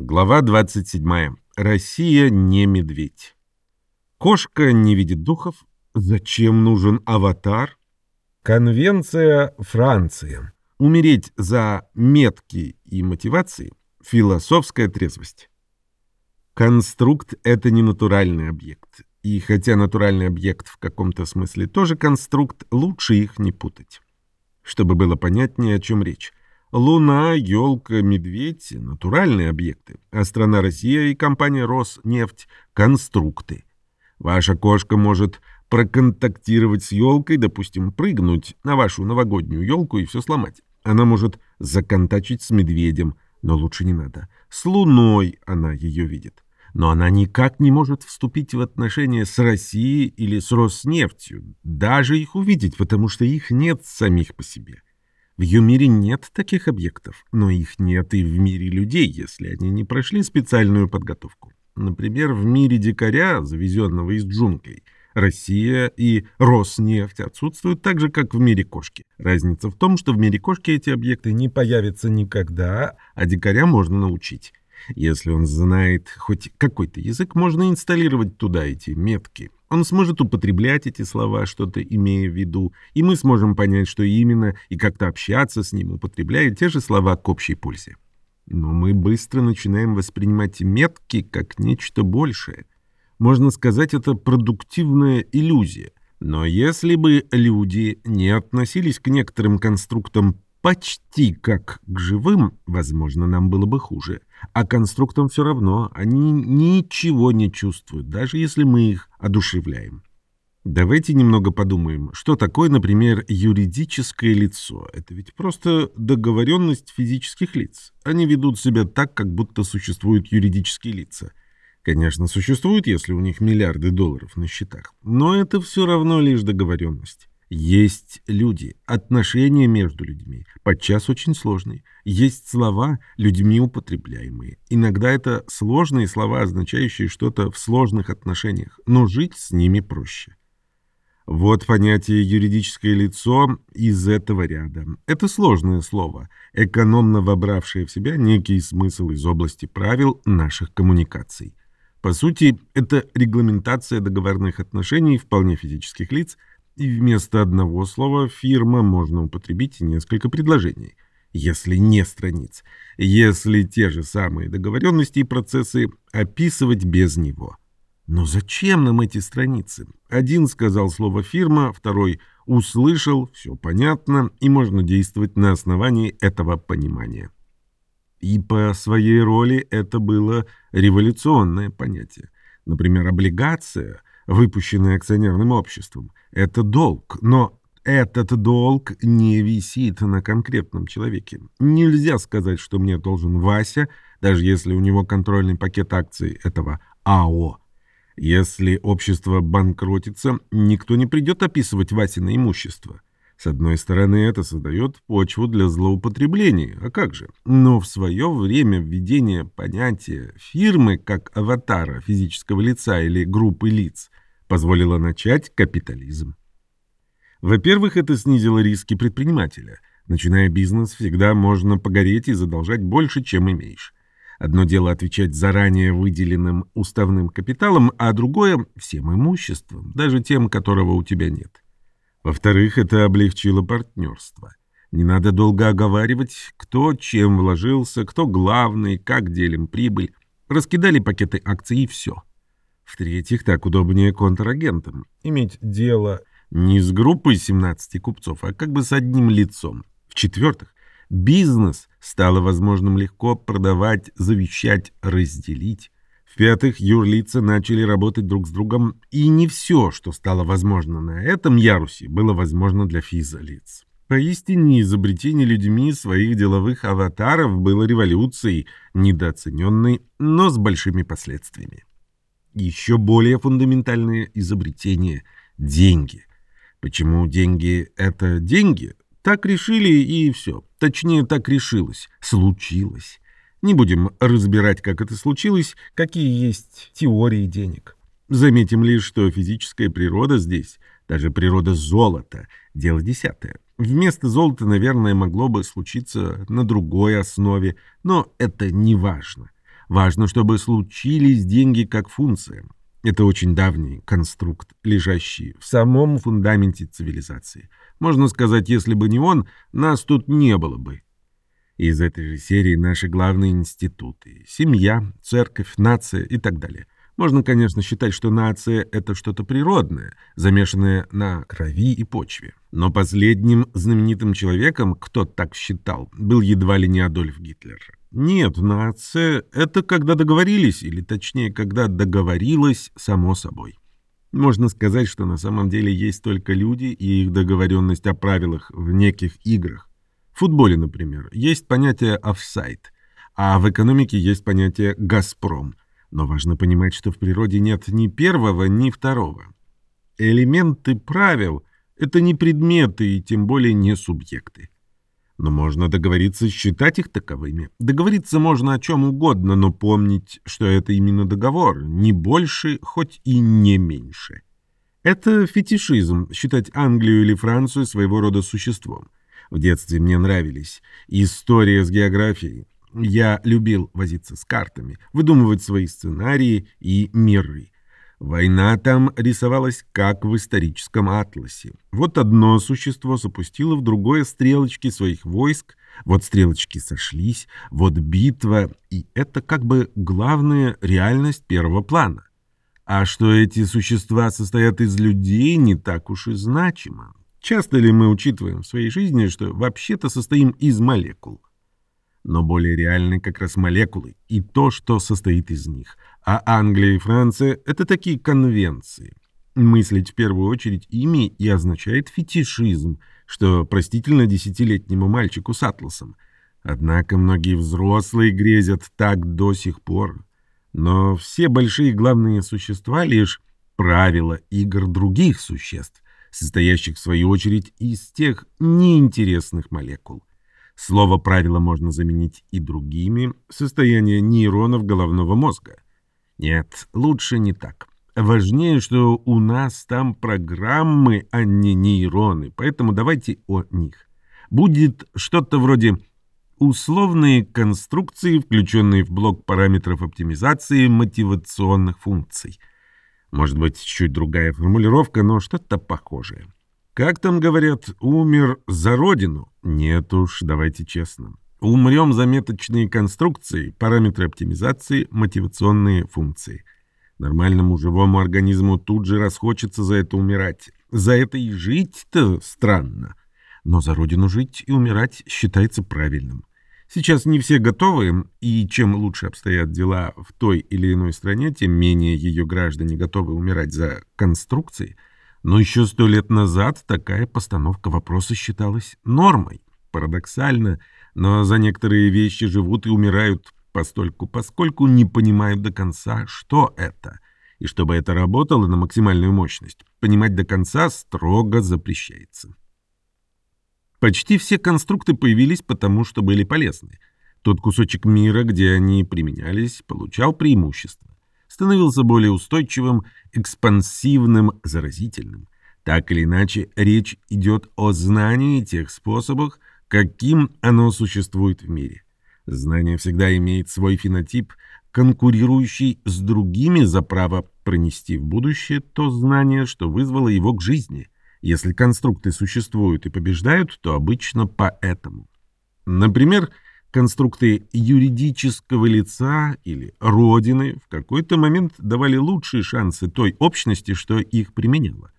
Глава 27. Россия не медведь. Кошка не видит духов. Зачем нужен аватар? Конвенция Франции. Умереть за метки и мотивации. Философская трезвость. Конструкт — это не натуральный объект. И хотя натуральный объект в каком-то смысле тоже конструкт, лучше их не путать. Чтобы было понятнее, о чем речь. Луна, елка, медведь — натуральные объекты, а страна Россия и компания Роснефть — конструкты. Ваша кошка может проконтактировать с елкой, допустим, прыгнуть на вашу новогоднюю елку и все сломать. Она может законтачить с медведем, но лучше не надо. С луной она ее видит. Но она никак не может вступить в отношения с Россией или с Роснефтью, даже их увидеть, потому что их нет самих по себе. В ее мире нет таких объектов, но их нет и в мире людей, если они не прошли специальную подготовку. Например, в мире дикаря, завезенного из джунглей, Россия и Роснефть отсутствуют так же, как в мире кошки. Разница в том, что в мире кошки эти объекты не появятся никогда, а дикаря можно научить. Если он знает хоть какой-то язык, можно инсталлировать туда эти метки. Он сможет употреблять эти слова, что-то имея в виду, и мы сможем понять, что именно, и как-то общаться с ним, употребляя те же слова к общей пользе. Но мы быстро начинаем воспринимать метки как нечто большее. Можно сказать, это продуктивная иллюзия. Но если бы люди не относились к некоторым конструктам почти как к живым, возможно, нам было бы хуже. А конструктам все равно, они ничего не чувствуют, даже если мы их одушевляем. Давайте немного подумаем, что такое, например, юридическое лицо. Это ведь просто договоренность физических лиц. Они ведут себя так, как будто существуют юридические лица. Конечно, существуют, если у них миллиарды долларов на счетах. Но это все равно лишь договоренность. Есть люди, отношения между людьми, подчас очень сложные. Есть слова, людьми употребляемые. Иногда это сложные слова, означающие что-то в сложных отношениях, но жить с ними проще. Вот понятие «юридическое лицо» из этого ряда. Это сложное слово, экономно вобравшее в себя некий смысл из области правил наших коммуникаций. По сути, это регламентация договорных отношений вполне физических лиц – и вместо одного слова «фирма» можно употребить несколько предложений, если не страниц, если те же самые договоренности и процессы описывать без него. Но зачем нам эти страницы? Один сказал слово «фирма», второй услышал, все понятно, и можно действовать на основании этого понимания. И по своей роли это было революционное понятие. Например, облигация – выпущенные акционерным обществом. Это долг, но этот долг не висит на конкретном человеке. Нельзя сказать, что мне должен Вася, даже если у него контрольный пакет акций этого АО. Если общество банкротится, никто не придет описывать Васина имущество. С одной стороны, это создает почву для злоупотреблений, а как же? Но в свое время введение понятия фирмы как аватара физического лица или группы лиц позволило начать капитализм. Во-первых, это снизило риски предпринимателя. Начиная бизнес, всегда можно погореть и задолжать больше, чем имеешь. Одно дело отвечать заранее выделенным уставным капиталом, а другое — всем имуществом, даже тем, которого у тебя нет. Во-вторых, это облегчило партнерство. Не надо долго оговаривать, кто чем вложился, кто главный, как делим прибыль. Раскидали пакеты акций и все. В-третьих, так удобнее контрагентам. Иметь дело не с группой 17 купцов, а как бы с одним лицом. В-четвертых, бизнес стало возможным легко продавать, завещать, разделить. В-пятых, юрлица начали работать друг с другом, и не все, что стало возможно на этом ярусе, было возможно для физлиц. Поистине, изобретение людьми своих деловых аватаров было революцией, недооцененной, но с большими последствиями еще более фундаментальное изобретение — деньги. Почему деньги — это деньги? Так решили и все. Точнее, так решилось. Случилось. Не будем разбирать, как это случилось, какие есть теории денег. Заметим лишь, что физическая природа здесь, даже природа золота, дело десятое. Вместо золота, наверное, могло бы случиться на другой основе, но это не важно. Важно, чтобы случились деньги как функция. Это очень давний конструкт, лежащий в самом фундаменте цивилизации. Можно сказать, если бы не он, нас тут не было бы. Из этой же серии наши главные институты – семья, церковь, нация и так далее – можно, конечно, считать, что нация — это что-то природное, замешанное на крови и почве. Но последним знаменитым человеком, кто так считал, был едва ли не Адольф Гитлер. Нет, нация — это когда договорились, или точнее, когда договорилась само собой. Можно сказать, что на самом деле есть только люди и их договоренность о правилах в неких играх. В футболе, например, есть понятие «офсайд», а в экономике есть понятие «газпром». Но важно понимать, что в природе нет ни первого, ни второго. Элементы правил — это не предметы и тем более не субъекты. Но можно договориться считать их таковыми. Договориться можно о чем угодно, но помнить, что это именно договор, не больше, хоть и не меньше. Это фетишизм — считать Англию или Францию своего рода существом. В детстве мне нравились история с географией. Я любил возиться с картами, выдумывать свои сценарии и миры. Война там рисовалась как в историческом атласе. Вот одно существо запустило в другое стрелочки своих войск, вот стрелочки сошлись, вот битва, и это как бы главная реальность первого плана. А что эти существа состоят из людей, не так уж и значимо. Часто ли мы учитываем в своей жизни, что вообще-то состоим из молекул? но более реальны как раз молекулы и то, что состоит из них. А Англия и Франция — это такие конвенции. Мыслить в первую очередь ими и означает фетишизм, что простительно десятилетнему мальчику с атласом. Однако многие взрослые грезят так до сих пор. Но все большие главные существа — лишь правила игр других существ, состоящих в свою очередь из тех неинтересных молекул. Слово «правило» можно заменить и другими, состояние нейронов головного мозга. Нет, лучше не так. Важнее, что у нас там программы, а не нейроны, поэтому давайте о них. Будет что-то вроде условные конструкции, включенные в блок параметров оптимизации мотивационных функций. Может быть, чуть другая формулировка, но что-то похожее. Как там говорят, умер за родину? Нет уж, давайте честно. Умрем за меточные конструкции, параметры оптимизации, мотивационные функции. Нормальному живому организму тут же расхочется за это умирать. За это и жить-то странно. Но за родину жить и умирать считается правильным. Сейчас не все готовы, и чем лучше обстоят дела в той или иной стране, тем менее ее граждане готовы умирать за конструкции – но еще сто лет назад такая постановка вопроса считалась нормой. Парадоксально, но за некоторые вещи живут и умирают постольку, поскольку не понимают до конца, что это. И чтобы это работало на максимальную мощность, понимать до конца строго запрещается. Почти все конструкты появились потому, что были полезны. Тот кусочек мира, где они применялись, получал преимущество становился более устойчивым, экспансивным, заразительным. Так или иначе, речь идет о знании тех способах, каким оно существует в мире. Знание всегда имеет свой фенотип, конкурирующий с другими за право пронести в будущее то знание, что вызвало его к жизни. Если конструкты существуют и побеждают, то обычно поэтому. Например, Конструкты юридического лица или родины в какой-то момент давали лучшие шансы той общности, что их применяла.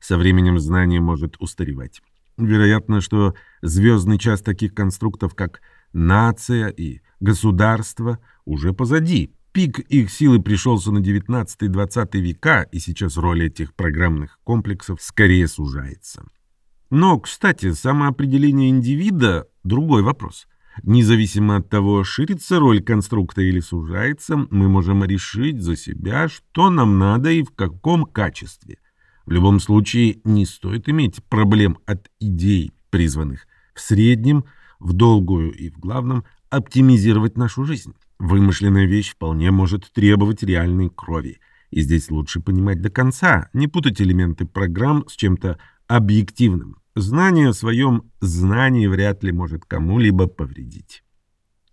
Со временем знание может устаревать. Вероятно, что звездный час таких конструктов, как нация и государство, уже позади. Пик их силы пришелся на 19-20 века, и сейчас роль этих программных комплексов скорее сужается. Но, кстати, самоопределение индивида – другой вопрос. Независимо от того, ширится роль конструкта или сужается, мы можем решить за себя, что нам надо и в каком качестве. В любом случае, не стоит иметь проблем от идей, призванных в среднем, в долгую и в главном оптимизировать нашу жизнь. Вымышленная вещь вполне может требовать реальной крови. И здесь лучше понимать до конца, не путать элементы программ с чем-то объективным. Знание о своем знании вряд ли может кому-либо повредить.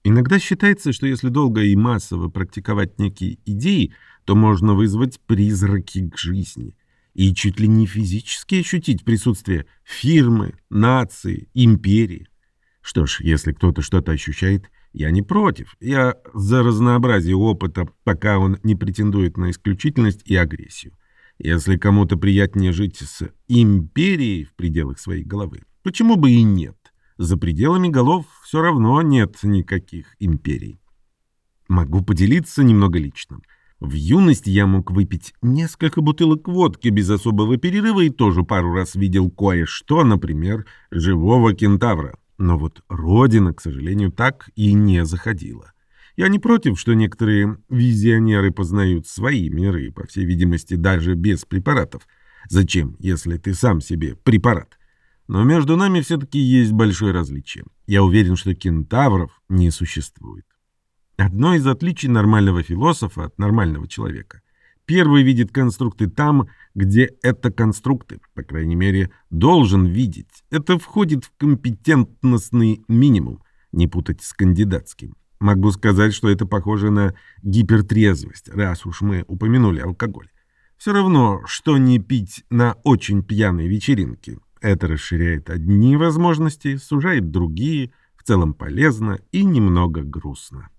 Иногда считается, что если долго и массово практиковать некие идеи, то можно вызвать призраки к жизни и чуть ли не физически ощутить присутствие фирмы, нации, империи. Что ж, если кто-то что-то ощущает, я не против. Я за разнообразие опыта, пока он не претендует на исключительность и агрессию. Если кому-то приятнее жить с империей в пределах своей головы, почему бы и нет? За пределами голов все равно нет никаких империй. Могу поделиться немного личным. В юности я мог выпить несколько бутылок водки без особого перерыва и тоже пару раз видел кое-что, например, живого кентавра. Но вот родина, к сожалению, так и не заходила. Я не против, что некоторые визионеры познают свои миры, по всей видимости, даже без препаратов. Зачем, если ты сам себе препарат? Но между нами все-таки есть большое различие. Я уверен, что кентавров не существует. Одно из отличий нормального философа от нормального человека. Первый видит конструкты там, где это конструкты, по крайней мере, должен видеть. Это входит в компетентностный минимум, не путать с кандидатским. Могу сказать, что это похоже на гипертрезвость, раз уж мы упомянули алкоголь. Все равно, что не пить на очень пьяной вечеринке. Это расширяет одни возможности, сужает другие, в целом полезно и немного грустно.